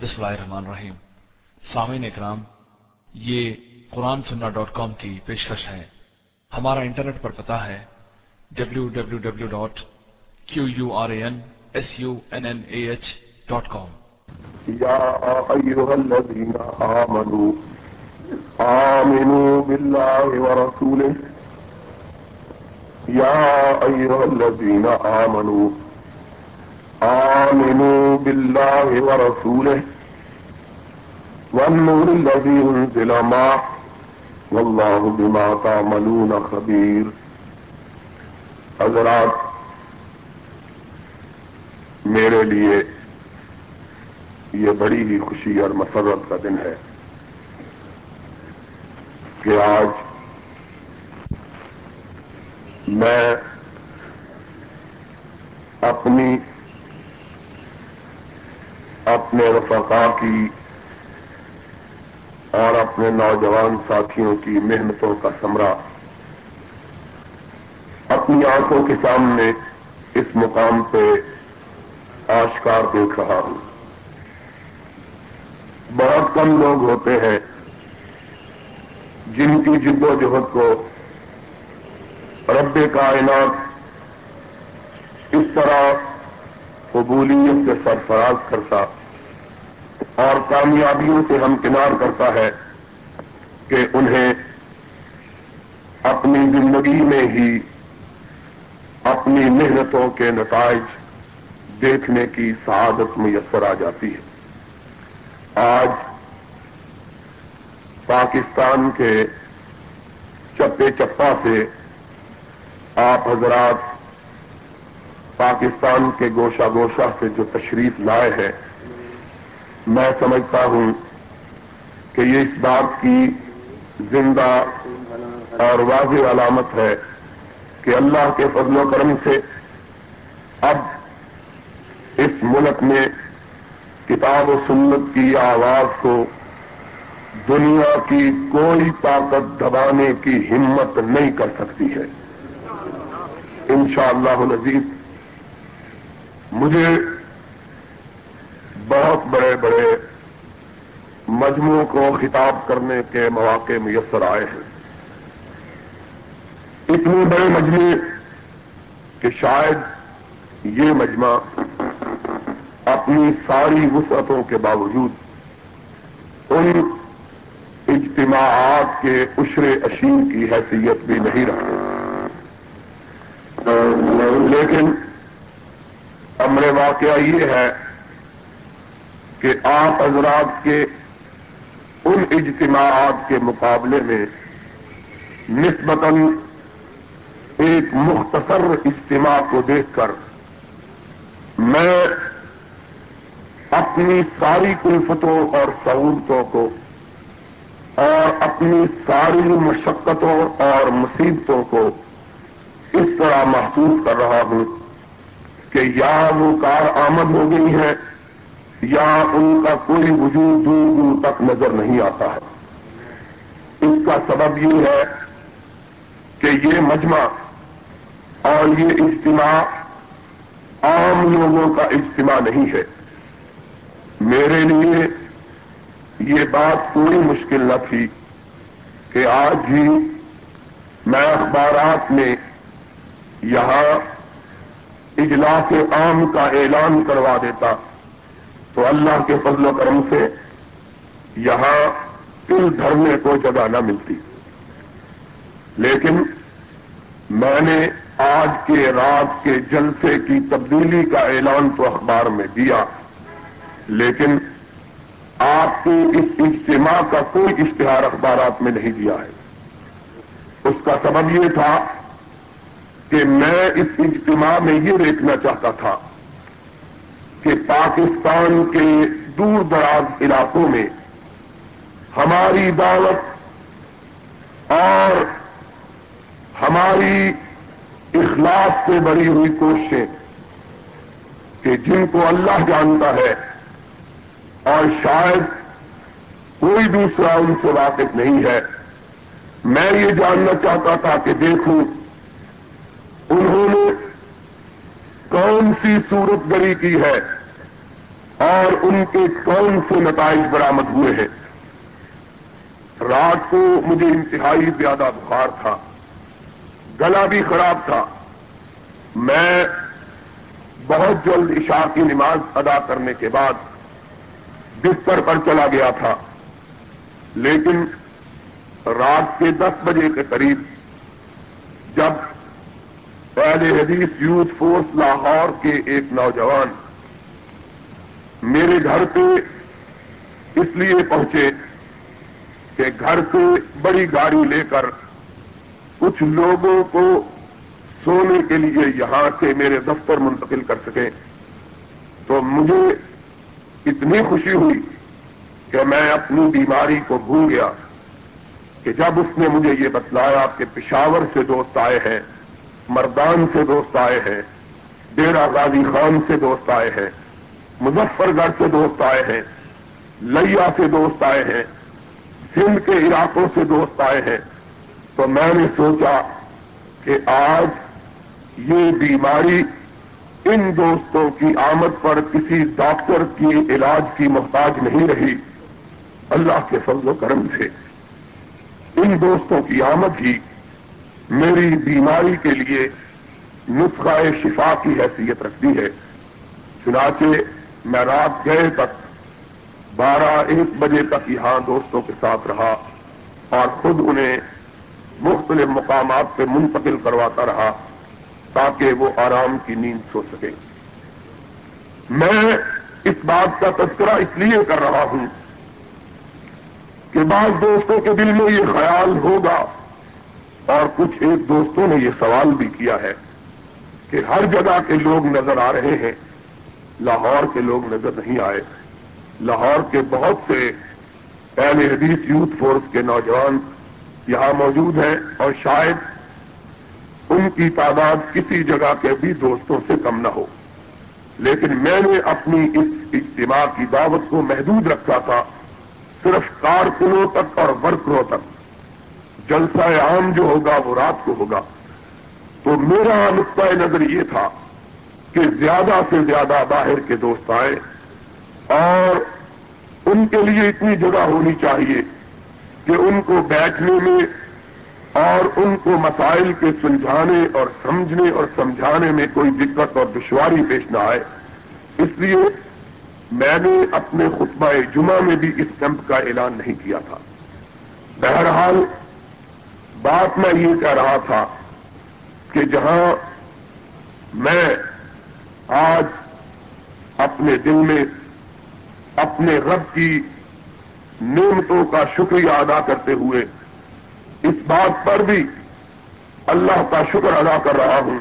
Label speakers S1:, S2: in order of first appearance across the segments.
S1: بسم اللہ الرحمن الرحیم سامعین اکرام یہ قرآن سننا ڈاٹ کام کی پیشکش ہے۔ ہمارا انٹرنیٹ پر پتا ہے W W W dot Q U R A N S U N N A H dot com
S2: يا أيها الذين آمنوا آمنوا بالله ورسوله يا أيها الذين آمنوا آمنوا بالله ورسوله والنور الذي انزل معه. والله بما تعملون خبير. حضرات، میرے لیے یہ بڑی ہی خوشی اور مسرت کا دن ہے کہ آج میں اپنی، اپنے رفقا کی اور اپنے نوجوان ساتھیوں کی محنتوں کا سمرا۔ اپنی آنکھوں کے سامنے اس مقام پہ آشکار دیکھ رہا ہوں۔ بہت کم لوگ ہوتے ہیں جن کی جد و جہد کو رب کائنات اس طرح قبولیت سے سرفراز کرتا۔ کامیابیوں سے ہمکنار کرتا ہے کہ انہیں اپنی زندگی میں ہی اپنی محنتوں کے نتائج دیکھنے کی سعادت میسر آ جاتی ہے۔ آج پاکستان کے چپے چپا سے آپ حضرات پاکستان کے گوشہ گوشہ سے جو تشریف لائے ہیں میں سمجھتا ہوں کہ یہ اس بات کی زندہ اور واضح علامت ہے کہ اللہ کے فضل و کرم سے اب اس ملک میں کتاب و سنت کی آواز کو دنیا کی کوئی طاقت دبانے کی ہمت نہیں کر سکتی ہے۔ انشاءاللہ اللہ مجھے بہت بڑے بڑے مجموعوں کو خطاب کرنے کے مواقع میسر آئے ہیں۔ اتنے بڑے مجموعے کہ شاید یہ مجمع اپنی ساری وسعتوں کے باوجود ان اجتماعات کے عشر اشین کی حیثیت بھی نہیں رکھتے۔ لیکن امر واقعہ یہ ہے کہ آپ حضرات کے ان اجتماعات کے مقابلے میں نسبتاً ایک مختصر اجتماع کو دیکھ کر میں اپنی ساری کلفتوں اور سہولتوں کو اور اپنی ساری مشقتوں اور مصیبتوں کو اس طرح محسوس کر رہا ہوں کہ یا وہ کار آمد ہو گئی ہے یا ان کا کوئی وجود دور دور تک نظر نہیں آتا ہے۔ اس کا سبب یہ ہے کہ یہ مجمع اور یہ اجتماع عام لوگوں کا اجتماع نہیں ہے۔ میرے لیے یہ بات کوئی مشکل نہ تھی کہ آج ہی میں اخبارات میں یہاں اجلاس عام کا اعلان کروا دیتا۔ تو اللہ کے فضل و کرم سے یہاں دل دھرنے کو جگہ نہ ملتی۔ لیکن میں نے آج کے رات کے جلسے کی تبدیلی کا اعلان تو اخبار میں دیا، لیکن آپ کو اس اجتماع کا کوئی اشتہار اخبارات میں نہیں دیا ہے۔ اس کا سبب یہ تھا کہ میں اس اجتماع میں یہ دیکھنا چاہتا تھا کہ پاکستان کے دور دراز علاقوں میں ہماری دعوت اور ہماری اخلاق سے بڑی ہوئی کوششیں کہ جن کو اللہ جانتا ہے اور شاید کوئی دوسرا ان سے واقف نہیں ہے، میں یہ جاننا چاہتا تھا کہ دیکھوں، انہوں کون سی صورت گری کی ہے اور ان کے کون سے نتائج برامد ہوئے ہیں؟ رات کو مجھے انتہائی زیادہ بخار تھا، گلا بھی خراب تھا۔ میں بہت جلد عشاء کی نماز ادا کرنے کے بعد بستر پر چلا گیا تھا۔ لیکن رات کے دس بجے کے قریب جب پہلے حدیث یوتھ فورس لاہور کے ایک نوجوان میرے گھر پہ اس لیے پہنچے کہ گھر سے بڑی گاڑی لے کر کچھ لوگوں کو سونے کے لیے یہاں سے میرے دفتر منتقل کر سکیں تو مجھے اتنی خوشی ہوئی کہ میں اپنی بیماری کو بھول گیا کہ جب اس نے مجھے یہ بتلایا کہ پشاور سے دوست آئے ہیں مردان سے دوست آئے ہیں ڈیرا غازی خان سے دوست آئے ہیں، مظفر گڑھ سے دوست آئے ہیں لیا سے دوست آئے ہیں، سندھ کے علاقوں سے دوست آئے ہیں۔ تو میں نے سوچا کہ آج یہ بیماری ان دوستوں کی آمد پر کسی ڈاکٹر کی علاج کی محتاج نہیں رہی۔ اللہ کے فضل و کرم سے ان دوستوں کی آمد ہی میری بیماری کے لیے نسخہ شفا کی حیثیت رکھتی ہے۔ چنانچہ میں رات گئے تک بارہ ایک بجے تک یہاں دوستوں کے ساتھ رہا اور خود انہیں مختلف مقامات پہ منتقل کرواتا رہا تاکہ وہ آرام کی نیند سو سکے۔ میں اس بات کا تذکرہ اس لیے کر رہا ہوں کہ بعض دوستوں کے دل میں یہ خیال ہوگا اور کچھ ایک دوستوں نے یہ سوال بھی کیا ہے کہ ہر جگہ کے لوگ نظر آ رہے ہیں، لاہور کے لوگ نظر نہیں آئے۔ لاہور کے بہت سے پہلے حدیث یوتھ فورس کے نوجوان یہاں موجود ہیں اور شاید ان کی تعداد کسی جگہ کے بھی دوستوں سے کم نہ ہو۔ لیکن میں نے اپنی اس اجتماع کی دعوت کو محدود رکھا تھا، صرف کارکنوں تک اور ورکروں تک۔ جلسہ عام جو ہوگا وہ رات کو ہوگا۔ تو میرا نقطۂ نظر یہ تھا کہ زیادہ سے زیادہ باہر کے دوست آئے اور ان کے لیے اتنی جگہ ہونی چاہیے کہ ان کو بیٹھنے میں اور ان کو مسائل کے سلجھانے اور سمجھنے اور سمجھانے میں کوئی دقت اور دشواری پیش نہ آئے۔ اس لیے میں نے اپنے خطبہ جمعہ میں بھی اس کیمپ کا اعلان نہیں کیا تھا۔ بہرحال بات میں یہ کہہ رہا تھا کہ جہاں میں آج اپنے دل میں اپنے رب کی نعمتوں کا شکریہ ادا کرتے ہوئے اس بات پر بھی اللہ کا شکر ادا کر رہا ہوں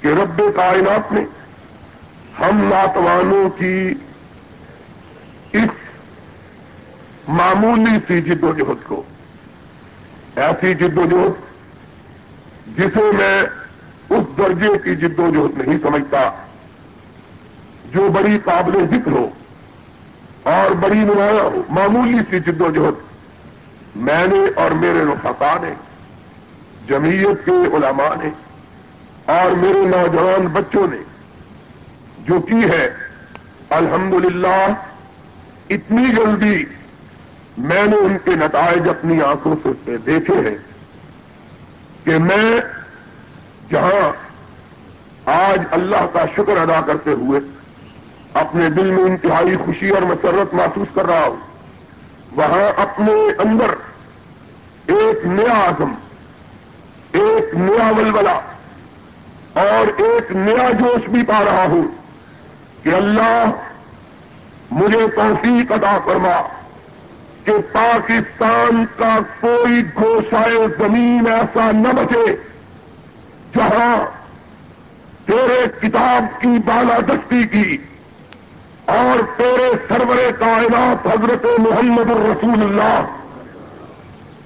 S2: کہ رب کائنات نے ہم ناتوانوں کی اس معمولی سی جد و جہد کو ایسی جد و جہد جسے میں اس درجے کی جد و جہد نہیں سمجھتا، جو بڑی قابل ذکر ہو اور بڑی نمایاں ہو۔ معمولی سی جد و جہد میں نے اور میرے رفقا نے، جمعیت کے علماء نے اور میرے نوجوان بچوں نے جو کی ہے، الحمدللہ، اتنی جلدی میں نے ان کے نتائج اپنی آنکھوں سے دیکھے ہیں کہ میں جہاں آج اللہ کا شکر ادا کرتے ہوئے اپنے دل میں انتہائی خوشی اور مسرت محسوس کر رہا ہوں، وہاں اپنے اندر ایک نیا عزم، ایک نیا ولولہ اور ایک نیا جوش بھی پا رہا ہوں کہ اللہ مجھے توفیق ادا فرما۔ کہ پاکستان کا کوئی گوشائے زمین ایسا نہ بچے جہاں تیرے کتاب کی بالادستی کی اور تیرے سرور کائنات حضرت محمد الرسول اللہ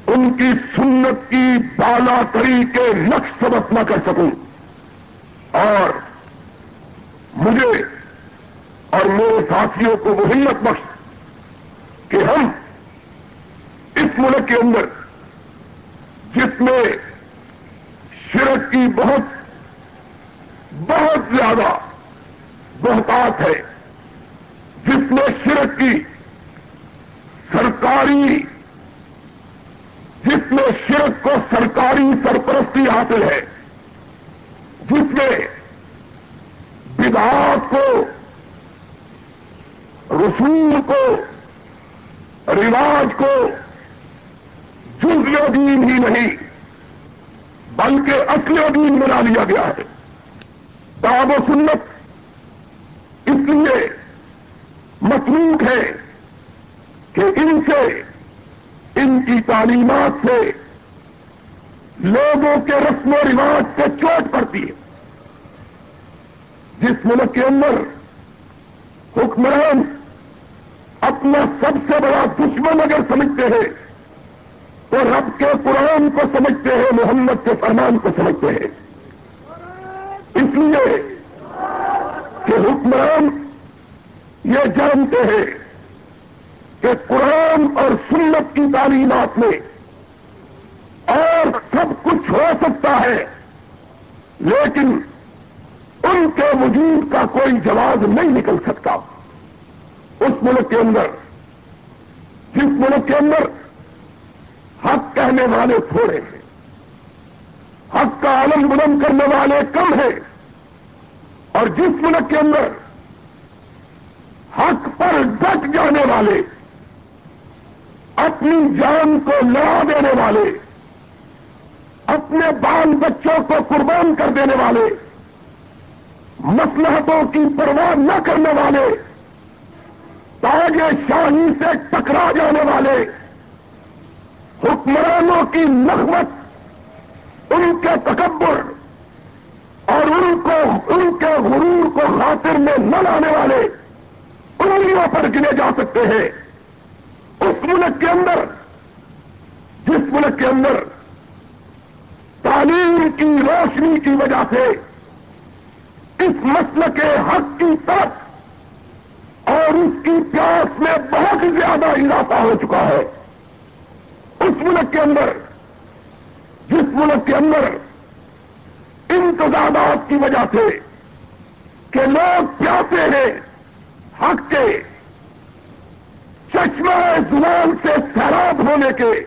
S2: ان کی سنت کی بالا تری کے نقش سبق نہ کر سکوں اور مجھے اور میرے ساتھیوں کو وہ ہمت بخش کہ ہم اس ملک کے اندر، جس میں شرک کی بہت بہت زیادہ بہتات ہے، جس میں شرک کی سرکاری، جس میں شرک کو سرکاری سرپرستی حاصل ہے، جس میں بدعات کو، رسول کو، رواج کو جزل دین ہی نہیں، بلکہ اصل دین بنا لیا گیا ہے۔ دعو و سنت اس لیے مصروف ہے کہ ان سے، ان کی تعلیمات سے لوگوں کے رسم و رواج سے چوٹ پڑتی ہے۔ جس ملک کے اندر حکمران اپنا سب سے بڑا دشمن اگر سمجھتے ہیں تو رب کے قرآن کو سمجھتے ہیں، محمد کے فرمان کو سمجھتے ہیں۔ اس لیے کہ حکمران یہ جانتے ہیں کہ قرآن اور سنت کی تعلیمات میں اور سب کچھ ہو سکتا ہے، لیکن ان کے وجود کا کوئی جواب نہیں نکل سکتا۔ اس ملک کے اندر، جس ملک کے اندر حق کہنے والے تھوڑے ہیں۔ حق کا عالم بلند کرنے والے کم ہیں۔ اور جس ملک کے اندر حق پر ڈٹ جانے والے، اپنی جان کو لڑا دینے والے، اپنے بال بچوں کو قربان کر دینے والے مسلحتوں کی پرواہ نہ کرنے والے، تاج شاہی سے ٹکرا جانے والے حکمرانوں کی نخمت ان کے تکبر اور ان کو، ان کے غرور کو خاطر میں نہ لانے والے انگلیوں پر گنے جا سکتے ہیں۔ اس ملک کے اندر، جس ملک کے اندر تعلیم کی روشنی کی وجہ سے اس مسل کے حق کی طرف اور اس کی پیاس میں بہت زیادہ اضافہ ہو چکا ہے۔ ملک کے اندر، جس ملک کے اندر انتظامات کی وجہ سے کہ لوگ پیاسے ہیں، حق کے، چشمہ زبان سے سیراب ہونے کے،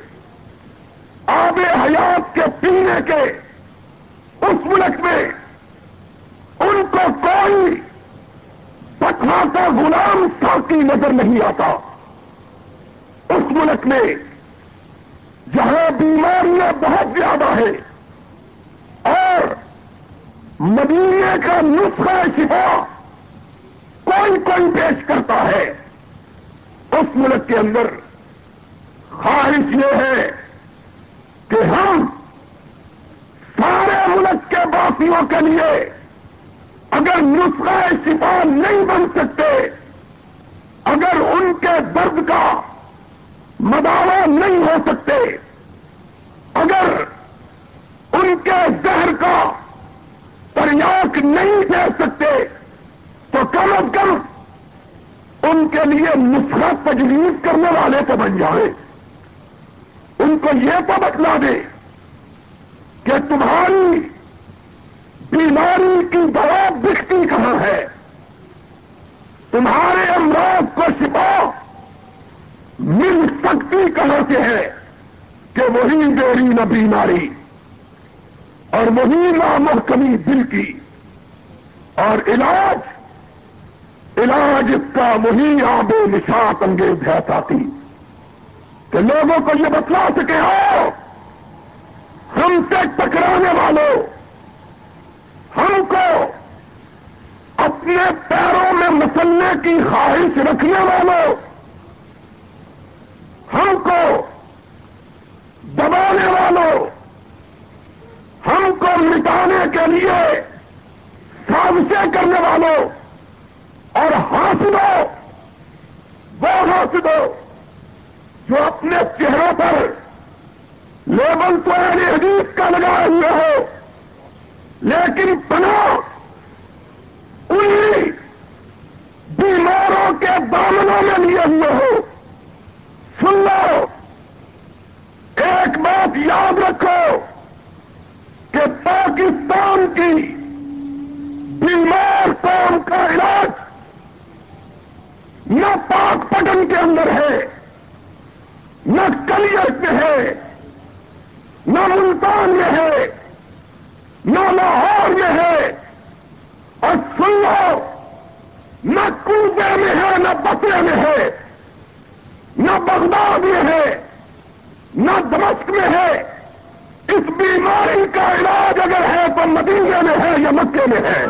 S2: آب حیات کے پینے کے، اس ملک میں ان کو کوئی پتھرا کا غلام ساکی نظر نہیں آتا۔ اس ملک میں جہاں بیماریاں بہت زیادہ ہیں اور مدینے کا نسخہ شفا کوئی کوئی پیش کرتا ہے، اس ملک کے اندر خواہش یہ ہے کہ ہم سارے ملک کے باسیوں کے لیے اگر نسخہ شفا نہیں بن سکتے، اگر ان کے درد کا مداوع نہیں ہو سکتے ان کے زہر کا تریاک نہیں دے سکتے، تو کم از کم ان کے لیے نسخہ تجویز کرنے والے تو بن جائیں۔ ان کو یہ تو بتلا دے کہ تمہاری بیماری کی دوا بکتی کہاں ہے؟ تمہارے امراض کو شفا مل سکتی کہاں سے ہے کہ وہی دیری نہ بیماری اور وہی محکمی دل کی اور علاج علاج اس کا وہی آب نشاط انگیز ہے ساتھی کہ لوگوں کو یہ بتلا سکے آؤ ہم سے ٹکرانے والوں ہم کو اپنے پیروں میں مسلنے کی خواہش رکھنے والوں ہم کو دبانے والوں مٹانے کے لیے سازشیں کرنے والوں اور حاصلوں وہ حاصلوں جو اپنے چہروں پر لیبل تو اہل حدیث کا لگائے ہوئے ہو لیکن بنا انہیں بیماروں کے دامنوں میں لیے ہوئے ہو سن لو، ایک بات یاد رکھو پاکستان کی بیمار قوم کا علاج نہ پاک پٹن کے اندر ہے، نہ کلیت میں ہے، نہ ملتان میں ہے، نہ لاہور میں ہے۔ اور سن لو، نہ کوبے میں ہے، نہ بسرے میں ہے، نہ بغداد میں ہے، نہ دمشق میں ہے۔ بیماری کا علاج اگر ہے تو مدینے میں ہے یا مکے میں ہے؟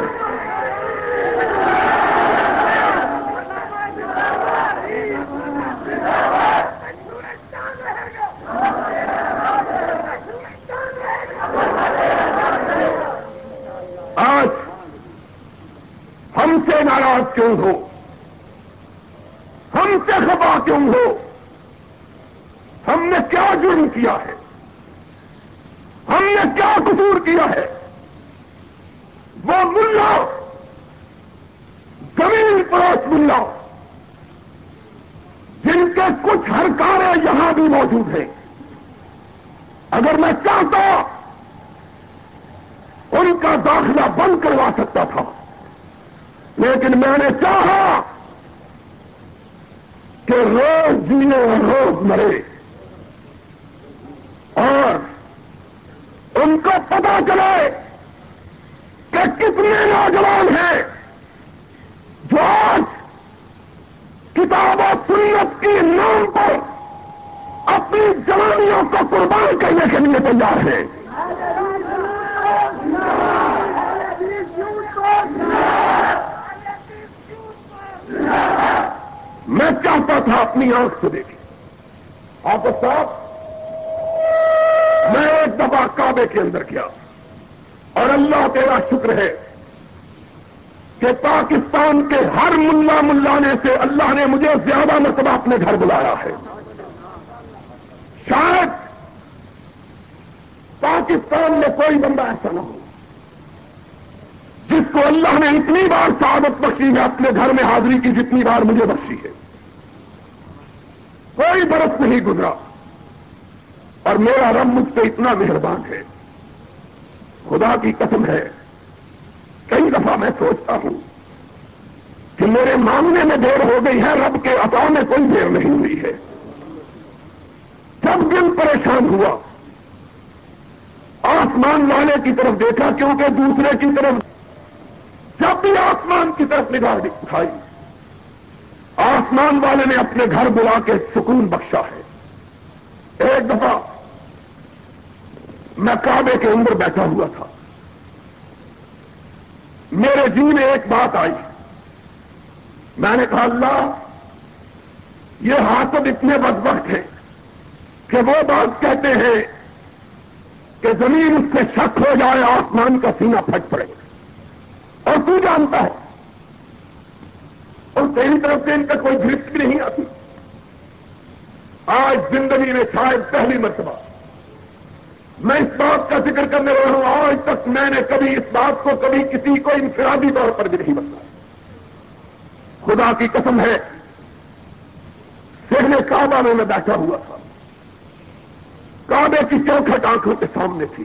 S2: آج ہم سے ناراض کیوں ہو؟ ہم سے خبا کیوں ہو؟ ہم نے کیا جرم کیا ہے؟ نے کیا قصور کیا ہے؟ وہ ملا، زمین پڑوس ملا، جن کے کچھ ہرکاریں یہاں بھی موجود ہیں۔ اگر میں چاہتا، ان کا داخلہ بند کروا سکتا تھا، لیکن میں نے چاہا کہ روز جینے اور روز مرے۔ اور ان کو پتا چلے کہ کتنے نوجوان ہیں جو آج کتاب و سنت کی نام پر اپنی جوانیوں کو قربان کرنے کے لیے تیار ہیں۔ میں چاہتا تھا اپنی آنکھ سے دیکھی آپ صاحب میں ایک دفعہ کعبے کے اندر کیا۔ اور اللہ تیرا شکر ہے کہ پاکستان کے ہر ملا ملانے سے اللہ نے مجھے زیادہ مرتبہ اپنے گھر بلایا ہے۔ شاید پاکستان میں کوئی بندہ ایسا نہ ہو جس کو اللہ نے اتنی بار سعادت بخشی ہے اپنے گھر میں حاضری کی جتنی بار مجھے بخشی ہے۔ کوئی برس نہیں گزرا۔ اور میرا رب مجھ پہ اتنا مہربان ہے۔ خدا کی قسم ہے۔ کئی دفعہ میں سوچتا ہوں کہ میرے مانگنے میں دیر ہو گئی ہے، رب کے عطا میں کوئی دیر نہیں ہوئی ہے۔ جب دل پریشان ہوا۔ آسمان والے کی طرف دیکھا، کیونکہ دوسرے کی طرف جب بھی آسمان کی طرف نگاہ اٹھائی، آسمان والے نے اپنے گھر بلا کے سکون بخشا ہے۔ ایک دفعہ میں کعبے کے اندر بیٹھا ہوا تھا۔ میرے جی میں ایک بات آئی۔ میں نے کہا، اللہ، یہ حاصل اتنے بد وقت ہیں کہ وہ بات کہتے ہیں کہ زمین اس سے شک ہو جائے، آسمان کا سینہ پھٹ پڑے۔ اور تو جانتا ہے، اور تیری طرف سے ان کا کوئی گرفت بھی نہیں آتی۔ آج زندگی میں شاید پہلی مرتبہ۔ میں اس بات کا ذکر کرنے والا ہوں، آج تک میں نے کبھی اس بات کو کبھی کسی کو انفرادی طور پر بھی نہیں بتایا۔ خدا کی قسم ہے سہنے کعبہ میں میں بیٹھا ہوا تھا۔ کعبے کی چوکھٹ آنکھوں کے سامنے تھی۔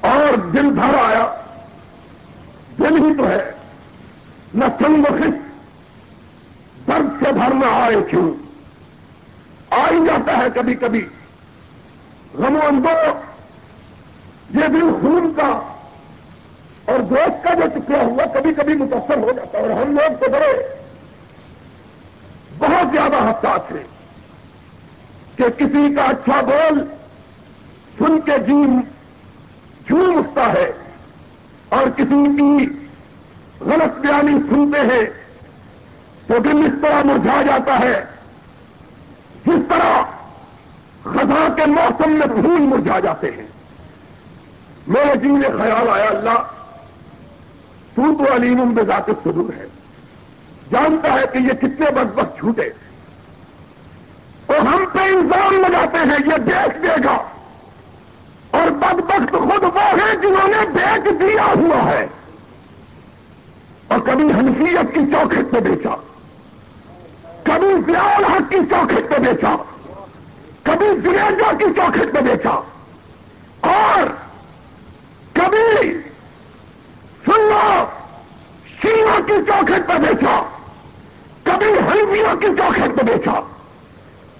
S2: اور دل بھر آیا، دل ہی تو ہے، نہ سنگ درد سے بھرنا آئے کیوں؟ آ ہی جاتا ہے کبھی کبھی۔ غم و اندو یہ دل خون کا اور دوست کا جو ٹکڑا ہوا کبھی کبھی متاثر ہو جاتا ہے اور ہم لوگ تو بڑے بہت زیادہ حساس ہیں کہ کسی کا اچھا بول سن کے جیم جھوم اٹھتا ہے اور کسی کی غلط بیانی سنتے ہیں تو دل اس طرح مرجھا جاتا ہے۔ جس طرح خزاں کے موسم میں پھول مرجھا جاتے ہیں۔ میرے جی میں خیال آیا اللہ تو تو علیم بے ذات سدور ہے۔ جانتا ہے کہ یہ کتنے بد وقت چھوٹے اور ہم پہ الزام لگاتے ہیں، یہ دیکھ دے گا۔ اور بد وقت خود وہ ہیں جنہوں نے بیچ دیا ہوا ہے۔ اور کبھی حنفیت کی چوکھٹ پہ بیچا کبھی ضیاء الحق کی چوکھٹ پہ بیچا، کبھی جنیجا کی چوکھٹ پہ بیچا، اور کبھی سنو شیوا کی چوکھٹ پہ بیچا، کبھی ہلویا کی چوکھٹ پہ بیچا۔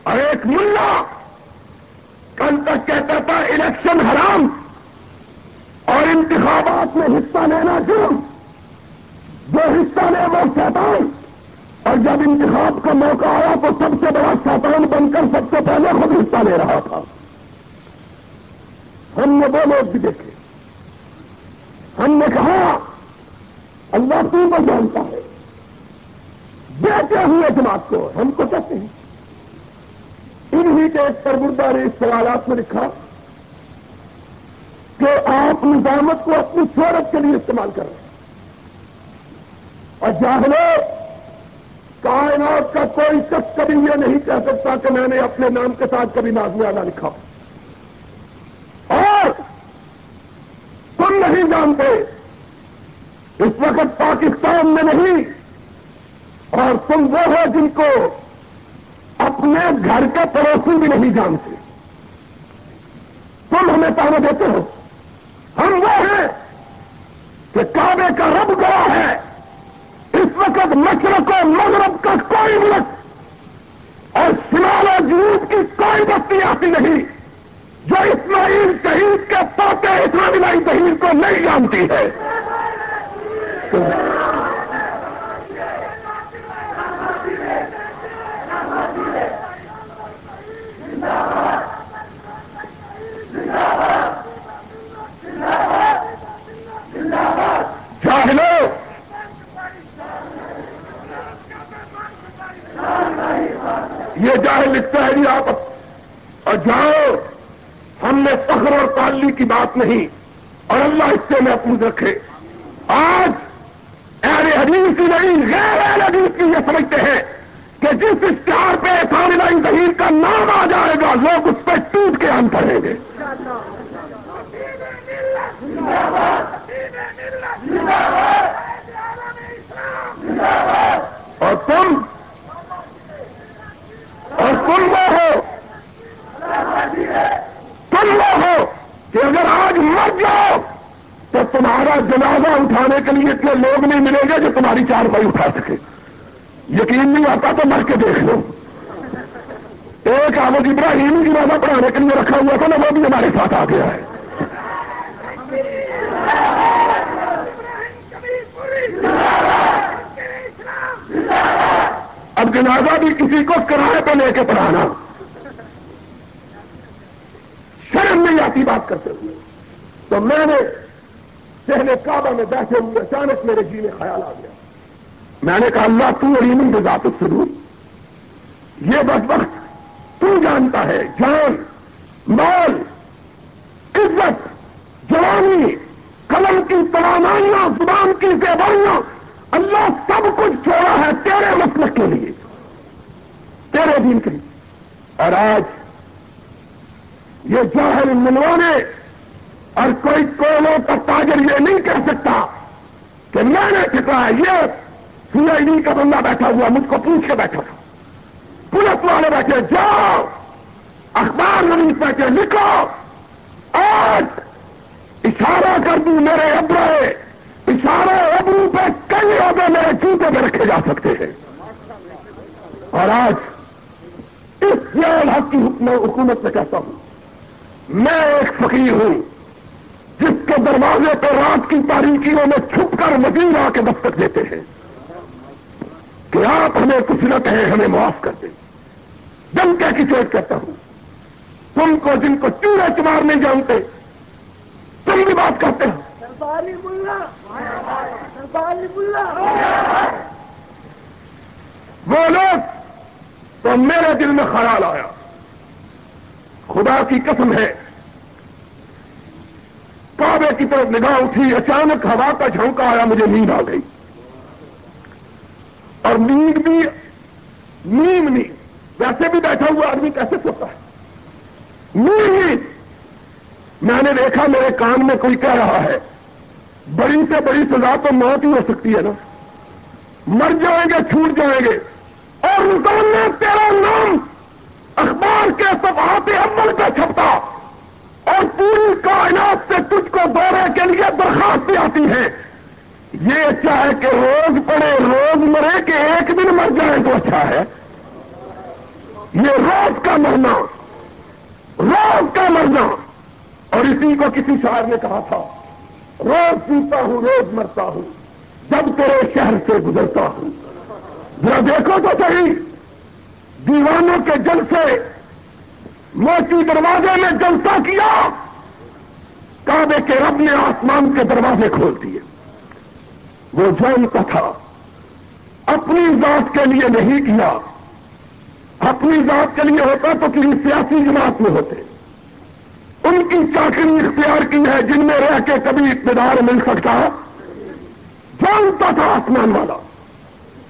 S2: اور ایک ملا کل تک کہتا تھا، الیکشن حرام اور انتخابات میں حصہ لینا جرم۔ جو حصہ لے وہ شیطان۔ اور جب انتخاب کا موقع آیا تو سب سے بڑا شیطان بن کر سب سے پہلے خود حصہ لے رہا تھا۔ ہم نے وہ لوگ بھی دیکھے۔ ہم نے کہا، اللہ تو کو جانتا ہے۔ بیٹھے ہوئے جماعت کو ہم کو کہتے ہیں۔ انہی کے ایک سرگردہ نے اس سوالات میں لکھا کہ آپ نظامت کو اپنی شہرت کے لیے استعمال کر رہے ہیں۔ اور جاہلے کائنات کا کوئی شخص کبھی یہ نہیں کہہ سکتا کہ میں نے اپنے نام کے ساتھ کبھی نازمیانہ لکھا۔ اور تم نہیں جانتے، اس وقت پاکستان میں نہیں، اور تم وہ ہو جن کو اپنے گھر کے پڑوسی بھی نہیں جانتے۔ تم ہمیں تانا دیتے ہو۔ ہم وہ ہیں کہ کعبے کا رب گوا ہے۔ اس وقت مشرق و مغرب کوئی ملک اور شمال و جنوب کی کوئی بستی ایسی نہیں جو اسماعیل شہید کے پوتے اسلامی بھائی شہید کو نہیں جانتی ہے یہ جاہل لکھتا ہے جی آپ اور جاؤ ہم نے فخر اور تعلی کی بات نہیں اور اللہ اس سے محفوظ رکھے آج اہل حدیث ہی نہیں غیر اہل حدیث کی یہ سمجھتے ہیں کہ جس اشتہار پہ لائی ظہیر کا نام آ جائے گا لوگ اس پہ ٹوٹ کے ہم کریں گے اور تم اور تم وہ ہو تم وہ ہو کہ اگر آج مر جاؤ تو تمہارا جنازہ اٹھانے کے لیے اتنے لوگ نہیں ملیں گے جو تمہاری سکے یقین نہیں آتا تو مر کے دیکھ لو۔ ایک آمد ابراہیم جنازہ پڑھانے کے لیے رکھا ہوا تھا نا وہ بھی ہمارے ساتھ آ گیا ہے۔ اب جنازہ بھی کسی کو کرائے پہ لے کے پڑھانا۔ شرم نہیں آتی بات کرتے ہوئے۔ تو میں نے پہلے کعبہ میں بیٹھے ہوئے، اچانک میرے جی میں خیال آ گیا۔ میں نے کہا اللہ تو علیم کے ذات شروع یہ بس وقت تو جانتا ہے، جان، مال، عزت، جوانی، قلم کی توانائیاں، زبان کی زیبائیاں، اللہ سب کچھ چھوڑا ہے تیرے مسلک کے لیے، تیرے دین کے لیے۔ اور آج یہ جاہل منوانے اور کوئی کولوں کا تاجر یہ نہیں کہہ سکتا کہ میں نے ٹھکا یہ سی آئی ڈی کا بندہ بیٹھا ہوا مجھ کو پوچھ کے بیٹھا تھا۔ پولیس والے بیٹھے، جاؤ، اخبار نہیں بیٹھے لکھو۔ آج اشارہ کر دوں میرے ابرائے اشارے ابرو پہ کئی عہدے میرے جوتے پہ رکھے جا سکتے ہیں۔ اور آج اس جیل حق کی حکومت میں کہتا ہوں، میں ایک فقیر ہوں، جس کے دروازے پہ رات کی تاریخیوں میں چھپ کر وزیر آ کے دستک دیتے ہیں۔ کہ آپ ہمیں کچھ نہ کہیں ہمیں معاف کر دیں۔ جن کیا کی چوٹ کہتا ہوں؟ تم کو جن کو چورے چمار نہیں جانتے تم بھی بات کرتے ہو وہ لوگ تو میرے دل میں خیال آیا۔ خدا کی قسم ہے کعبے کی طرف نگاہ اٹھی اچانک ہوا کا جھونکا آیا مجھے نیند آ گئی۔ اور نیند بھی نیند ویسے بھی بیٹھا ہوا آدمی کیسے سوتا ہے؟ نیند۔ میں نے دیکھا، میرے کان میں کوئی کہہ رہا ہے، بڑی سے بڑی سزا تو موت ہی ہو سکتی ہے نا۔ مر جائیں گے، چھوٹ جائیں گے۔ اور نے تیرا نام اخبار کے صفحات عمل پہ چھپتا اور پوری کائنات سے تجھ کو دورے کے لیے درخواست آتی ہے۔ یہ اچھا ہے کہ روز پڑے روز مرے کہ ایک دن مر جائے تو اچھا ہے۔ یہ روز کا مرنا، روز کا مرنا۔ اور اسی کو کسی شاعر نے کہا تھا، روز جیتا ہوں، روز مرتا ہوں، جب تیرے شہر سے گزرتا ہوں۔ ذرا دیکھو تو صحیح، دیوانوں کے جل سے موچی دروازے میں جلسہ کیا، کعبے کے رب نے آسمان کے دروازے کھول دیے۔ وہ جانتا تھا۔ اپنی ذات کے لیے نہیں کیا۔ اپنی ذات کے لیے ہوتا تو کسی سیاسی جماعت میں ہوتے۔ ان کی چاکری اختیار کی ہے جن میں رہ کے کبھی اقتدار مل سکتا۔ جانتا تھا آسمان والا۔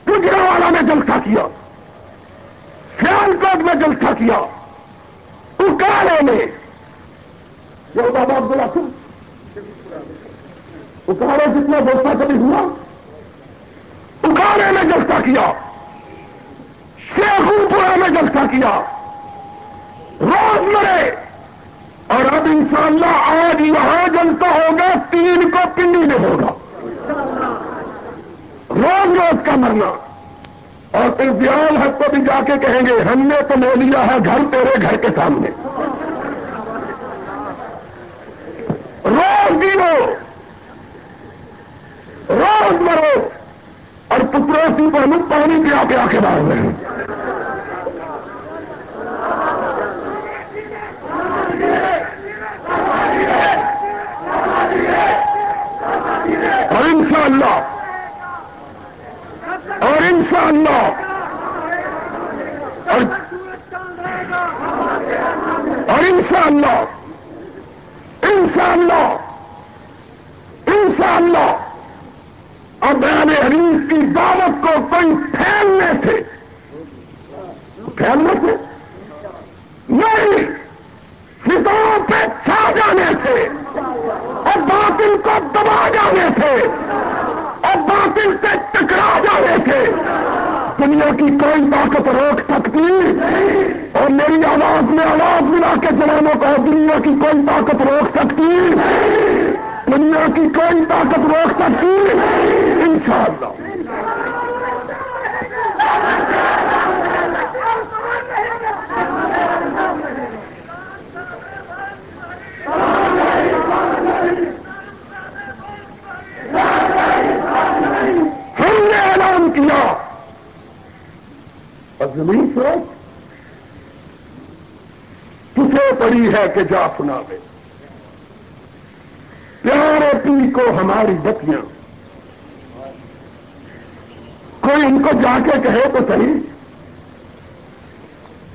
S2: گجرا والا نے جلسہ کیا۔ سیال کوٹ میں جلسہ کیا۔ اکارے میں۔ جو بابا عبداللہ اکارے جتنا جلسہ کبھی ہوا اکارے میں جلسہ کیا۔ شیخو پورا میں جلسہ کیا۔ روز مرے۔ اور اب انشاءاللہ آج یہاں جلسہ ہوگا، تین کو پنڈی میں ہوگا۔ روز روز کا مرنا۔ اور پھر دیال حق کو بھی جا کے کہیں گے، ہم نے تو لے لیا ہے گھر تیرے گھر کے سامنے۔ روز جیو روز مرو اور پتروسی پر ہم پانی پیا کے آ کے مار رہے۔ ہیں اور انشاءاللہ اور انشاءاللہ، اور اور انشاءاللہ انشاءاللہ انشاءاللہ اور بیان حدیث کی دعوت کو کوئی پھیلنے سے پھیلنے سے نہیں فضاؤں پہ چھا جانے سے اور باطل کو دبا جانے سے اور باطل سے ٹکرا جانے سے دنیا کی کوئی طاقت روک سکتی اور میری آواز میں آواز ملا کے جوانوں کو دنیا کی کوئی طاقت روک سکتی دنیا کی کوئی طاقت روک سکتی انشاءاللہ۔ اور زمین سوچ کسے پڑی ہے کہ جا سنا دے پیارے پی کو ہماری بتیاں۔ کوئی ان کو جا کے کہے تو صحیح۔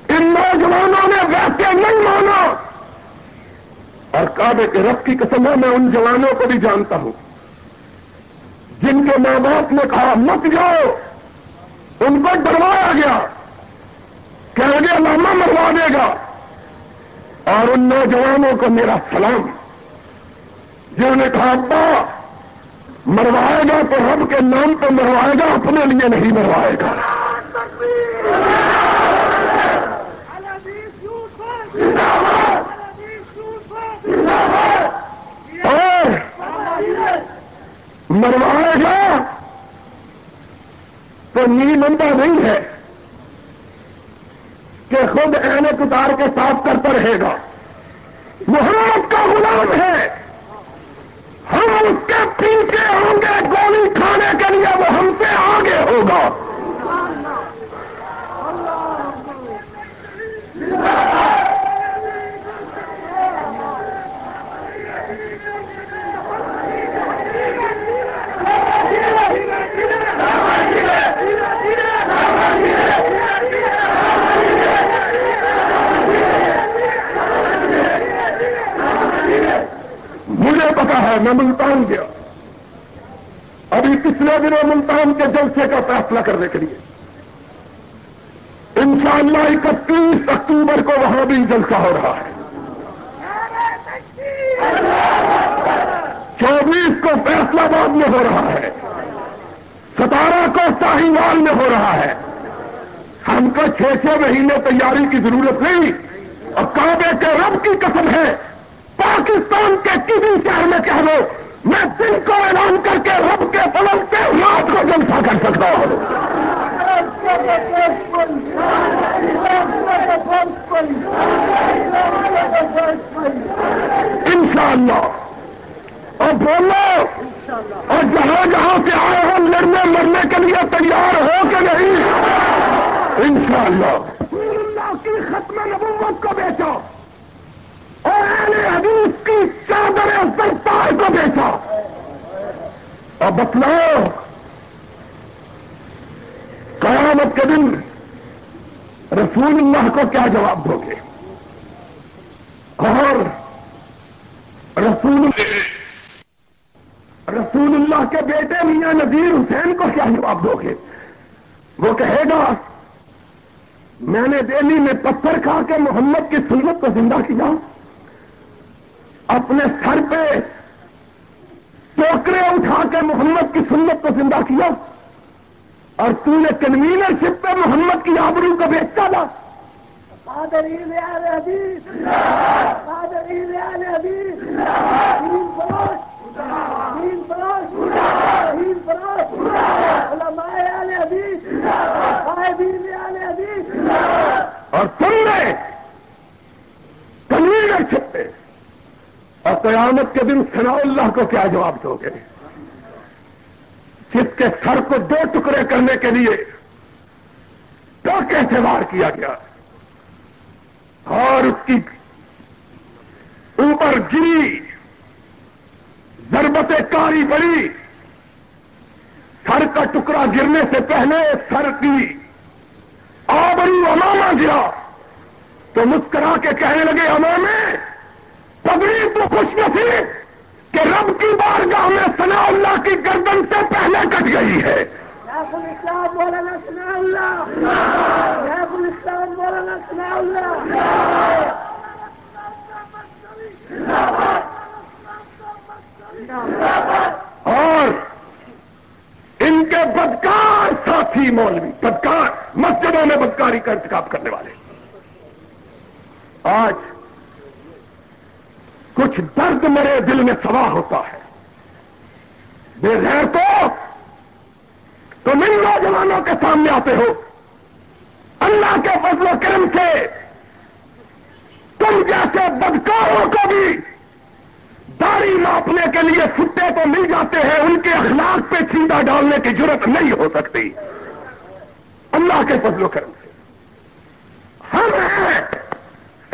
S2: ان نوجوانوں نے ویسے نہیں مانا۔ اور کعبے کے رب کی قسم ہے، میں ان جوانوں کو بھی جانتا ہوں۔ جن کے ماں باپ نے کہا، مت جاؤ۔ ان کو ڈروایا گیا۔ کہ آگے علامہ مروا دے گا۔ اور ان نوجوانوں کو میرا سلام۔ جنہوں نے کہا، ابا مروائے گا تو رب کے نام پہ مروائے گا، اپنے لیے نہیں مروائے گا۔ اور مروائے گا تو نیمندہ نہیں ہے۔ خود اینک اتار کے صاف کرتا رہے گا۔ محمد کا غلام ہے۔ ہم اس کے پیچھے ہوں گے، گولی کھانے کے لیے وہ ہم سے آگے ہوگا مجھے پتا ہے میں ملتان گیا ابھی پچھلے دنوں جلسے کا فیصلہ کرنے کے لیے۔ انشاءاللہ اکتیس اکتوبر کو وہاں بھی جلسہ ہو رہا ہے۔ چوبیس کو فیصلہ آباد میں ہو رہا ہے۔ ستارہ کو شاہیوال میں ہو رہا ہے۔ ہم کو چھ چھ مہینے تیاری کی ضرورت نہیں۔ اور کعبے کے رب کی قسم ہے، پاکستان کے کسی شہر میں کہہ دو، میں دن کو اعلان کر کے رب کے فلم سے رات کو سکتا ہوں انشاءاللہ۔ اور بولو اور جہاں جہاں سے آئے ہو لڑنے مرنے کے لیے تیار ہو کہ نہیں انشاءاللہ۔ اللہ کی ختم نبوت کو بیچو۔ اور اہل حدیث کی چادر اور بتلاؤ قیامت کے دن رسول اللہ کو کیا جواب دو گے؟ اور رسول رسول اللہ کے بیٹے میاں نذیر حسین کو کیا جواب دو گے؟ وہ کہے گا، میں نے دہلی میں پتھر کھا کے محمد کی سنت کو زندہ کیا۔ اپنے سر پہ ٹوکرے اٹھا کے محمد کی سنت کو زندہ کیا۔ اور تو نے کنوینر شپ پہ محمد کی آبرو کو بیچتا تھا۔ اور تم نے کنوینر شپ پہ اور قیامت کے دن سنا اللہ کو کیا جواب دو گے؟ جس کے سر کو دو ٹکڑے کرنے کے لیے تو کیسے وار کیا گیا؟ اور اس کی اوپر گری، ضربت کاری بڑی، سر کا ٹکڑا گرنے سے پہلے سر کی آبرو اماما گرا۔ تو مسکرا کے کہنے لگے امامے پگڑی تو خوش نصیب۔ کہ رب کی بار گاہ میں سنا اللہ کی گردن سے پہلے کٹ گئی ہے۔
S3: مولانا سنا اللہ۔ مولانا سنا اللہ۔
S2: اور ان کے بدکار ساتھی مولوی بدکار مسجدوں میں بدکاری کا انتخاب کرنے والے۔ آج کچھ درد میرے دل میں سوا ہوتا ہے۔ بے غیر تو تم ان نوجوانوں کے سامنے آتے ہو۔ اللہ کے فضل و کرم سے تم جیسے بدکاروں کو بھی داڑھی ناپنے کے لیے فٹے تو مل جاتے ہیں، ان کے اخلاق پہ سیدھا ڈالنے کی ضرورت نہیں ہو سکتی۔ اللہ کے فضل و کرم سے۔ ہم ہیں۔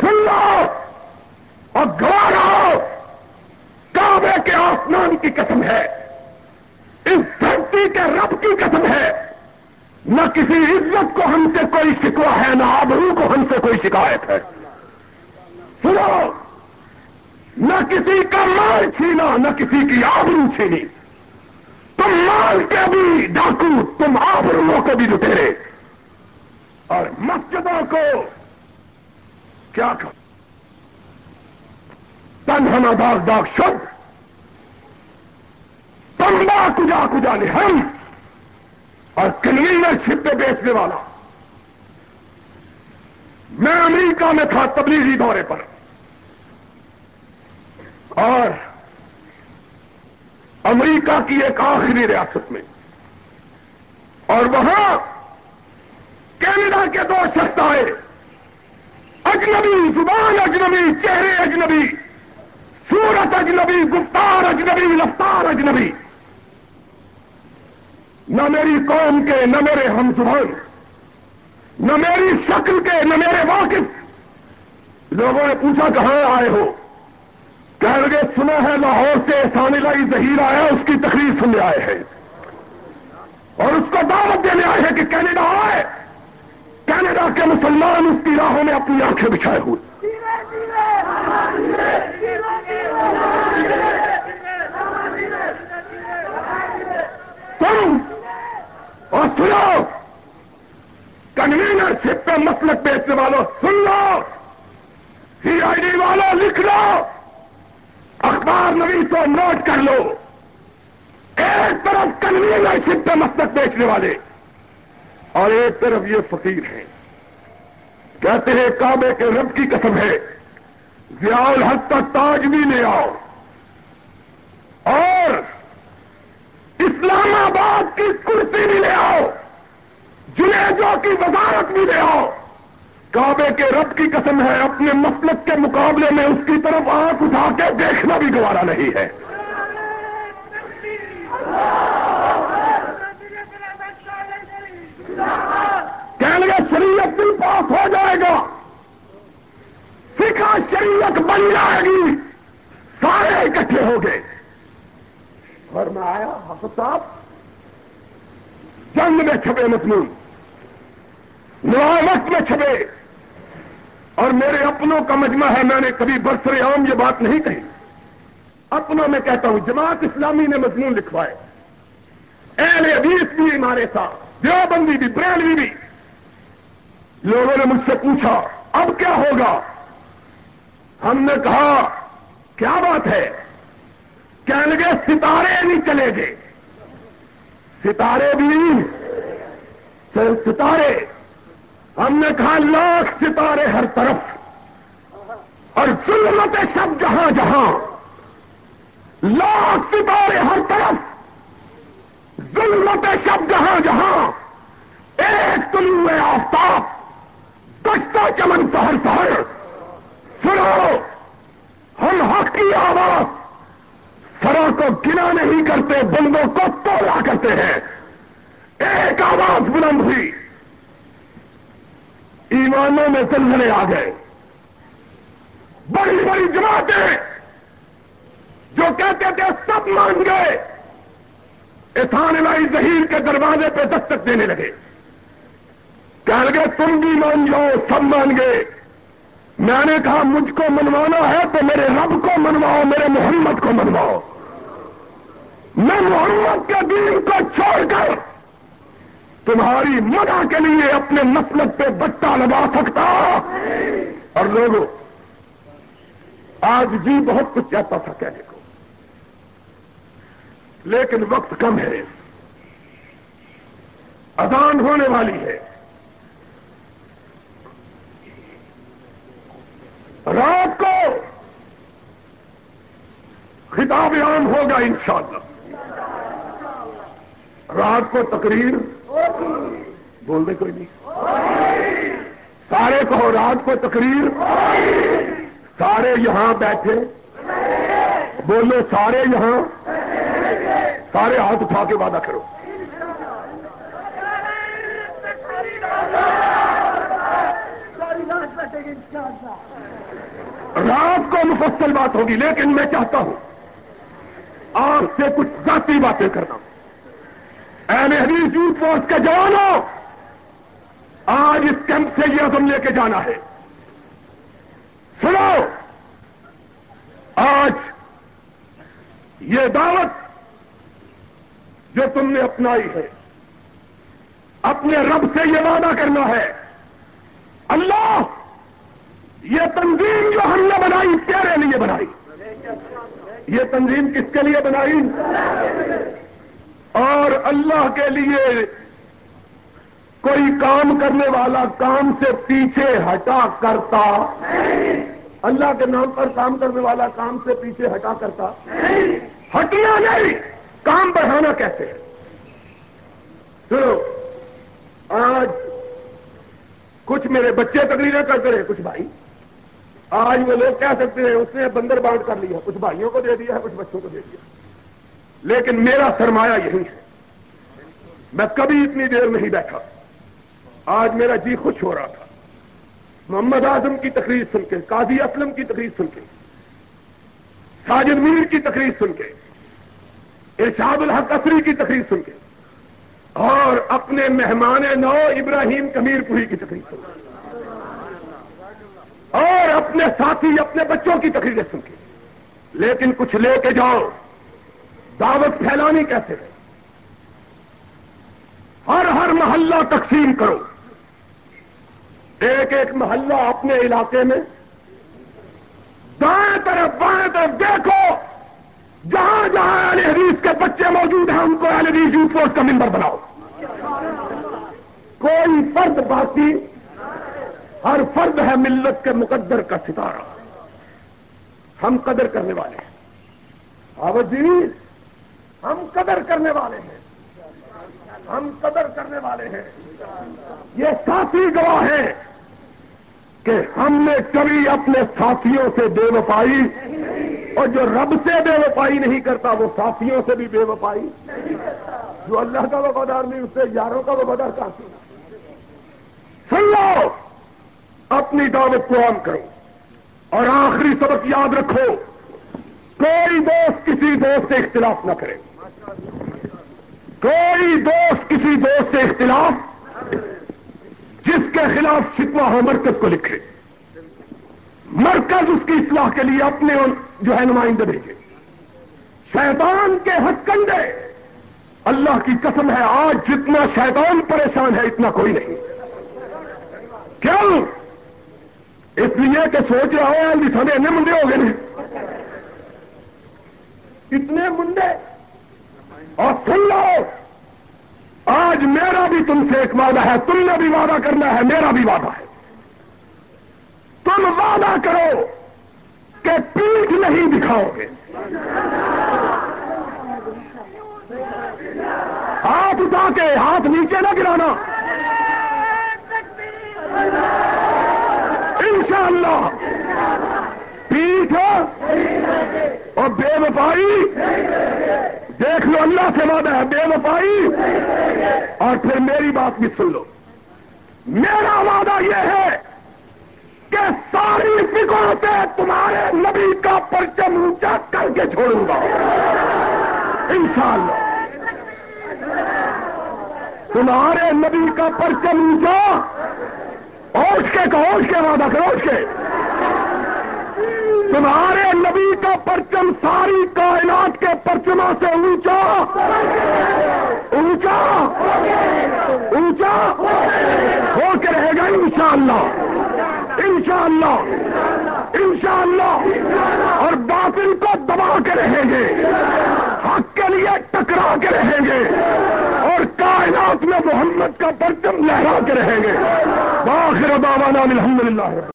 S2: سن لو۔ اور گوارا کعبے کے آسمان کی قسم ہے۔ اس دھرتی کے رب کی قسم ہے۔ نہ کسی عزت کو ہم سے کوئی شکوا ہے، نہ آبرو کو ہم سے کوئی شکایت ہے۔ سنو، نہ کسی کا مال چھینا، نہ کسی کی آبرو چھینی۔ تم مال کے بھی ڈاکو، تم آبرو کو بھی لٹیرے۔ اور مسجدوں کو کیا کہ تن ہم داغ داغ شد تمبا کجا کجا نے ہم۔ اور کنوینر چھپے بیچنے والا۔ میں امریکہ میں تھا تبلیغی دورے پر۔ اور امریکہ کی ایک آخری ریاست میں۔ اور وہاں کینیڈا کے دو شخص آئے۔ اجنبی زبان اجنبی، چہرے اجنبی۔ سورت اجنبی، گفتار اجنبی رفتار اجنبی۔ نہ میری قوم کے، نہ میرے ہم زبان۔ نہ میری شکل کے، نہ میرے واقف۔ لوگوں نے پوچھا، کہاں آئے ہو؟ کہہ لگے سنا ہے، لاہور سے ثانی لائی ظہیر آیا، اس کی تقریر سننے آئے ہیں۔ اور اس کو دعوت دینے آئے ہیں کہ کینیڈا آئے۔ کینیڈا کے مسلمان اس کی راہوں میں اپنی آنکھیں بچھائے ہوئے۔ تم اور سنو، کنوینر شپ پہ مسلک بیچنے والوں سن لو سی آئی ڈی والوں لکھ لو، اخبار نویسوں نوٹ کر لو۔ ایک طرف کنوینر شپ پہ مسلک بیچنے والے اور ایک طرف یہ فقیر ہیں۔ کہتے ہیں کعبے کے رب کی قسم ہے۔ ضیاء الحق کا تاج بھی لے آؤ۔ اور اسلام آباد کی کرسی بھی لے آؤ۔ جنیجوں کی وزارت بھی لے آؤ۔ کعبے کے رب کی قسم ہے، اپنے مسلک کے مقابلے میں اس کی طرف آنکھ اٹھا کے دیکھنا بھی گوارا نہیں ہے کہنے گے شریعت بھی پاس ہو جائے گا۔ سکھا شریعت بن جائے گی۔ سارے اکٹھے ہو گئے۔ فرمایا حافظ صاحب، جنگ میں چھپے مضمون نوامت میں چھپے۔ اور میرے اپنوں کا مجمع ہے، میں نے کبھی برسر عام یہ بات نہیں کہی۔ اپنوں میں کہتا ہوں، جماعت اسلامی نے مضمون لکھوائے۔ اہل حدیث بھی ہمارے ساتھ، دیوبندی بھی، بریلوی بھی۔ لوگوں نے مجھ سے پوچھا، اب کیا ہوگا؟ ہم نے کہا، کیا بات ہے؟ کہنے لگے، ستارے نہیں چلے گے ستارے بھی ستارے۔ ہم نے کہا، لاکھ ستارے ہر طرف۔ اور ظلمت سب جہاں جہاں۔ لاکھ ستارے ہر طرف۔ ظلمت سب جہاں جہاں۔ ایک طلوع آفتاب۔ دشتا چمن سہر سہر سنو، ہم حق کی آواز سروں کو گنا نہیں کرتے، بندوں کو تولا کرتے ہیں۔ ایک آواز بلند ہوئی۔ ایمانوں میں زلزلے آ گئے۔ بڑی بڑی جماعتیں جو کہتے تھے سب مان گئے۔ اتان لائی ظہیر کے دروازے پہ دستک دینے لگے۔ کہہ لگے تم بھی مان جاؤ، سب مان گئے میں نے کہا، مجھ کو منوانا ہے تو میرے رب کو منواؤ، میرے محمد کو منواؤ۔ میں محمد کے دین کو چھوڑ کر تمہاری مدع کے لیے اپنے مسلک پہ بٹا لگا سکتا۔ اور لوگوں، آج جی بہت کچھ چاہتا تھا کہنے کو۔ لیکن وقت کم ہے۔ اذان ہونے والی ہے۔ رات کو خطاب عام ہوگا انشاءاللہ۔ رات کو تقریر بول دے کوئی نہیں۔ سارے کہو رات کو تقریر۔ سارے یہاں بیٹھے۔ بولو سارے یہاں۔ سارے ہاتھ اٹھا کے وعدہ کرو۔ رات کو مفصل بات ہوگی، لیکن میں چاہتا ہوں آپ سے کچھ ذاتی باتیں کرنا۔ اہم حدیث یوتھ فورس کے جوانوں آج اس کیمپ سے یہ عزم لے کے جانا ہے۔ سنو، آج یہ دعوت جو تم نے اپنائی ہے، اپنے رب سے یہ وعدہ کرنا ہے۔ اللہ یہ تنظیم جو ہم نے بنائی تیرے لیے بنائی۔ یہ تنظیم کس کے لیے بنائی؟ اور اللہ کے لیے کوئی کام کرنے والا کام سے پیچھے ہٹا کرتا۔ اللہ کے نام پر کام کرنے والا کام سے پیچھے ہٹا کرتا۔ ہٹیا نہیں، کام بڑھانا کیسے سنو، آج کچھ میرے بچے تقریریں کرتے رہے، کچھ بھائی۔ آج وہ لوگ کہہ سکتے ہیں اس نے بندر بانٹ کر لیا، کچھ بھائیوں کو دے دیا ہے، کچھ بچوں کو دے دیا لیکن میرا سرمایہ یہی ہے۔ میں کبھی اتنی دیر نہیں بیٹھا۔ آج میرا جی خوش ہو رہا تھا۔ محمد اعظم کی تقریر سن کے، قاضی اسلم کی تقریر سن کے، ساجد میر کی تقریر سن کے، ارشاد الحق اصری کی تقریر سن کے، اور اپنے مہمان نو ابراہیم کمیر پوری کی تقریر سن کے۔ اور اپنے ساتھی اپنے بچوں کی تقریریں سن کے لیکن کچھ لے کے جاؤ۔ دعوت پھیلانی کیسے ہے؟ ہر ہر محلہ تقسیم کرو۔ ایک ایک محلہ اپنے علاقے میں۔ دائیں طرف بائیں طرف دیکھو۔ جہاں جہاں اہل حدیث کے بچے موجود ہیں ان کو اہل حدیث یوتھ فورس کا ممبر بناؤ کوئی فرد باقی ہر فرد ہے ملت کے مقدر کا ستارہ۔ ہم قدر کرنے والے ہیں۔ آوت جی ہم قدر کرنے والے ہیں۔ ہم قدر کرنے والے ہیں۔ یہ ساتھی گواہ ہے کہ ہم نے کبھی اپنے ساتھیوں سے بے وفائی اور جو رب سے بے وفائی نہیں کرتا، وہ ساتھیوں سے بھی بے وفائی۔ جو اللہ کا وفادار نہیں اس سے یاروں کا وفادار کافی سن لو! اپنی دعوت کو عام کرو اور آخری سبق یاد رکھو، کوئی دوست کسی دوست سے اختلاف نہ کرے۔ کوئی دوست کسی دوست سے اختلاف، جس کے خلاف شکوا ہو، مرکز کو لکھے۔ مرکز اس کی اصلاح کے لیے اپنے جو ہے نمائندے بھیجے۔ شیطان کے ہتھ کنڈے اللہ کی قسم ہے، آج جتنا شیطان پریشان ہے، اتنا کوئی نہیں۔ کیوں؟ اس لیے کہ سوچ رہا ہوں جس ہمیں اتنے منڈے ہو گئے اتنے منڈے؟ اور سن لو، آج میرا بھی تم سے ایک وعدہ ہے، تم نے بھی وعدہ کرنا ہے، میرا بھی وعدہ ہے۔ تم وعدہ کرو کہ پیٹھ نہیں دکھاؤ گے۔ ہاتھ اٹھا کے ہاتھ نیچے نہ گرانا۔ انشاءاللہ پیٹھ اور بے وفائی۔ دیکھ لو اللہ سے وعدہ ہے، بے وفائی۔ اور پھر میری بات بھی سن لو۔ میرا وعدہ یہ ہے کہ ساری فکروں سے تمہارے نبی کا پرچم اونچا کر کے چھوڑوں گا۔ انشاءاللہ۔ تمہارے نبی کا پرچم اونچا اوش کے اوش کے وعدہ کرو اوش کے۔ تمہارے نبی کا پرچم ساری کائنات کے پرچموں سے اونچا۔ اونچا۔ اونچا۔ ہو کے رہے گا انشاءاللہ۔ انشاءاللہ۔ انشاءاللہ۔ اور باطل کو دبا کے رہیں گے۔ حق کے لیے ٹکرا کے رہیں گے۔ اور کائنات میں محمد کا پرچم لہرا کے رہیں گے۔ باخر نام الحمد للہ